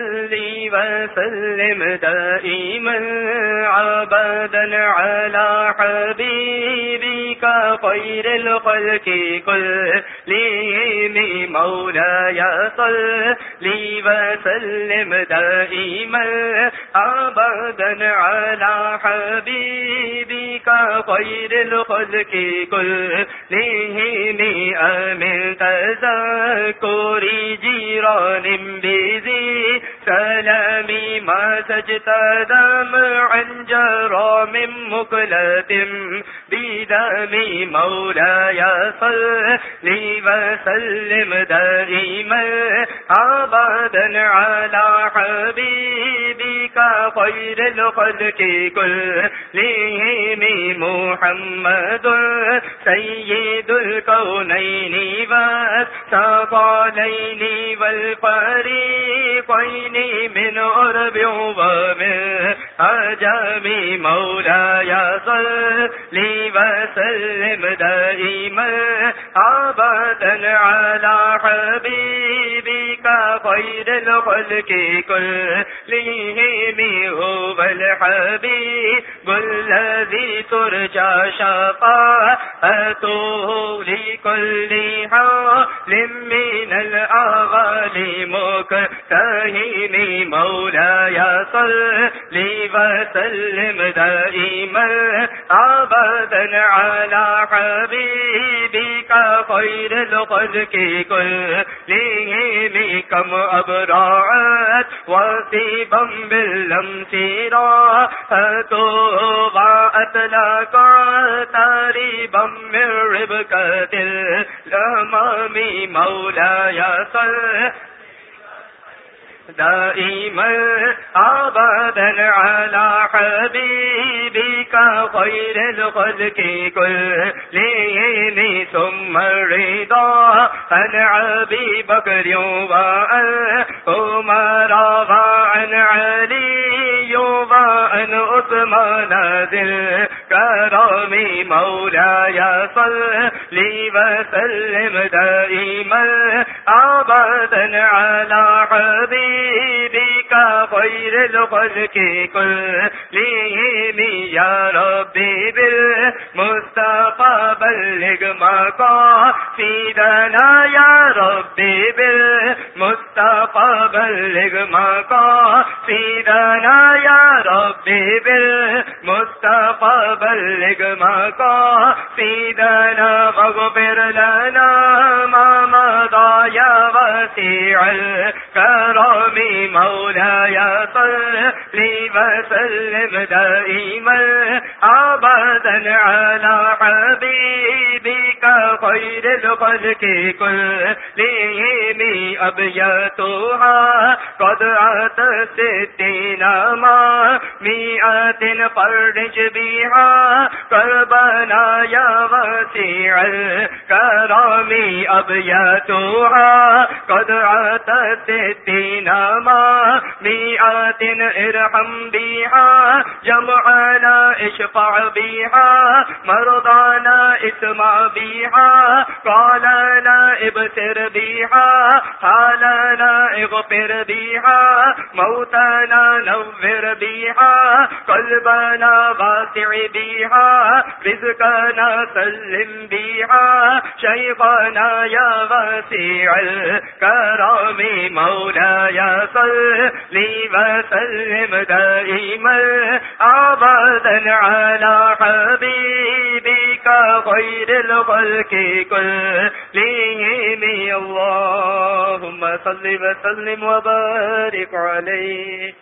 صلي وسلم دائما عبدا على حبيب خير الخلق كلهم، مولاي صلي وسلم دائما عبدا على حبيبك خير الخلق كلهم أمن تذكر جيران بذي سلامي ما سجت دمعا جرى من مقلة بدمي مولاي صلي وسلم دائما أبدا على حبيب خير الخلق كلهم محمد سيد الكونين والثقالين والفريقين من عرب ومن أجمي مولاي صلي وسلم دائما أبدا على حبيبك خير الخلق كلهم هو الحبيب الذي ترجى شفاعته لكل حال من الأغالي مكتهين مولاي صلي وسلم دائما أبدا على حبيبك خير الخلق كلهم كم أبرعت وصيبا باللمس راحته وأطلق تاريبا من ربكة الأمام مولاي صل دائما أبدا على حبيبك خير الخلق كلهم ثم الرضا عن أبي بكر وعن عمر وعن علي وعن عثمان ذي الكرم مولاي صلي وسلم دائما. أبدا على حبيبك خير الخلق كلهم يا ربي. بالمصطفى بلغ مقاصدنا يا ربي بالمصطفى بلغ مقاصدنا يا ربي بالمصطفى بلغ مقاصدنا واغفر لنا ما مضى يا وسيع الكرم مولاي صلي وسلم دائما أبدا على حبيبك خير الخلق کل لیمی كلهم أبيتها قد أتت ستين ما مئة فرج بها كربنا يا وسيع الكرم أبيتها قد أتت ستين ما مئة ارحم بها جمعنا اشفع بها مرضانا اسمع بها قالنا ابتر بها حالنا اغفر بها موتنا نور بها قلبنا واسع بها رزقنا سلم بیہا بها شيخنا يا واسع الكرم مولاي صلي وسلم دائما أبدا على حبيبك خير الخلق كلهم اللهم صل وسلم وبارك عليه